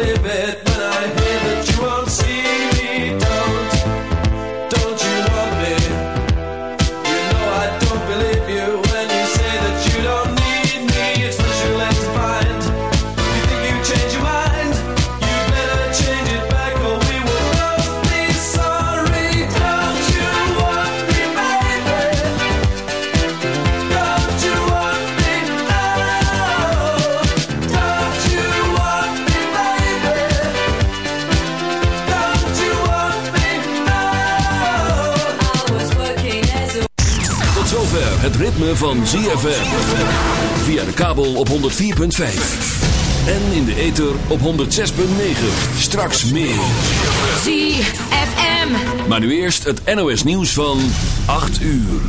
live it. Van ZFM. Via de kabel op 104.5. En in de ether op 106.9. Straks meer. ZFM. Maar nu eerst het NOS nieuws van 8 uur.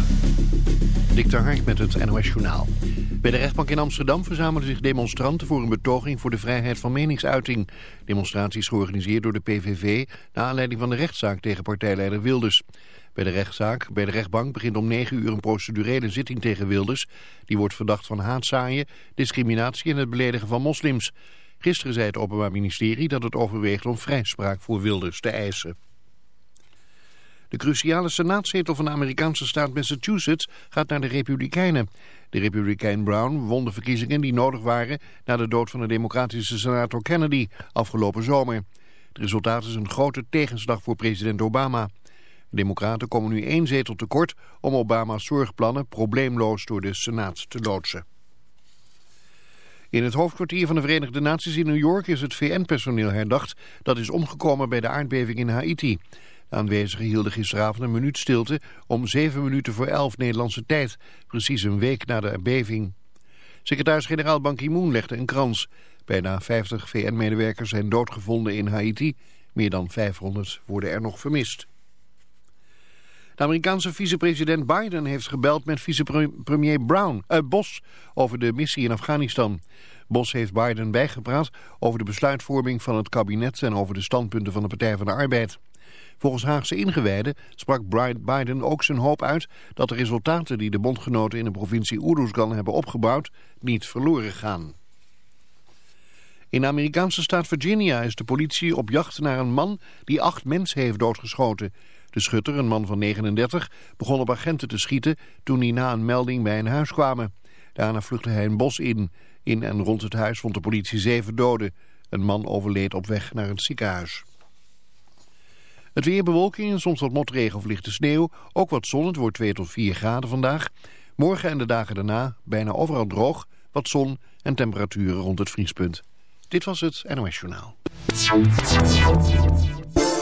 Dik de Hark met het NOS Journaal. Bij de rechtbank in Amsterdam verzamelden zich demonstranten voor een betoging voor de vrijheid van meningsuiting. Demonstraties georganiseerd door de PVV naar aanleiding van de rechtszaak tegen partijleider Wilders. Bij de rechtszaak, bij de rechtbank begint om 9 uur een procedurele zitting tegen Wilders. Die wordt verdacht van haatzaaien, discriminatie en het beledigen van moslims. Gisteren zei het Openbaar Ministerie dat het overweegt om vrijspraak voor Wilders te eisen. De cruciale senaatzetel van de Amerikaanse staat Massachusetts gaat naar de Republikeinen. De Republikein Brown won de verkiezingen die nodig waren na de dood van de democratische senator Kennedy afgelopen zomer. Het resultaat is een grote tegenslag voor president Obama. De democraten komen nu één zetel tekort om Obama's zorgplannen probleemloos door de Senaat te loodsen. In het hoofdkwartier van de Verenigde Naties in New York is het VN-personeel herdacht dat is omgekomen bij de aardbeving in Haiti. De aanwezigen hielden gisteravond een minuut stilte om zeven minuten voor elf Nederlandse tijd, precies een week na de beving. Secretaris-generaal Ban Ki-moon legde een krans. Bijna 50 VN-medewerkers zijn doodgevonden in Haiti. Meer dan 500 worden er nog vermist. De Amerikaanse vicepresident Biden heeft gebeld met vicepremier Brown, uh, Bos over de missie in Afghanistan. Bos heeft Biden bijgepraat over de besluitvorming van het kabinet en over de standpunten van de Partij van de Arbeid. Volgens Haagse ingewijden sprak Biden ook zijn hoop uit dat de resultaten die de bondgenoten in de provincie Uruzgan hebben opgebouwd niet verloren gaan. In de Amerikaanse staat Virginia is de politie op jacht naar een man die acht mensen heeft doodgeschoten. De schutter, een man van 39, begon op agenten te schieten toen hij na een melding bij een huis kwamen. Daarna vluchtte hij een bos in. In en rond het huis vond de politie zeven doden. Een man overleed op weg naar het ziekenhuis. Het weer bewolking en soms wat motregen of lichte sneeuw. Ook wat zon, het wordt 2 tot 4 graden vandaag. Morgen en de dagen daarna bijna overal droog, wat zon en temperaturen rond het vriespunt. Dit was het NOS Journaal.